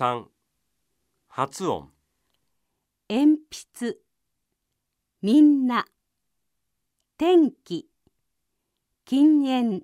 3発音。鉛筆。みんな。天気。禁煙。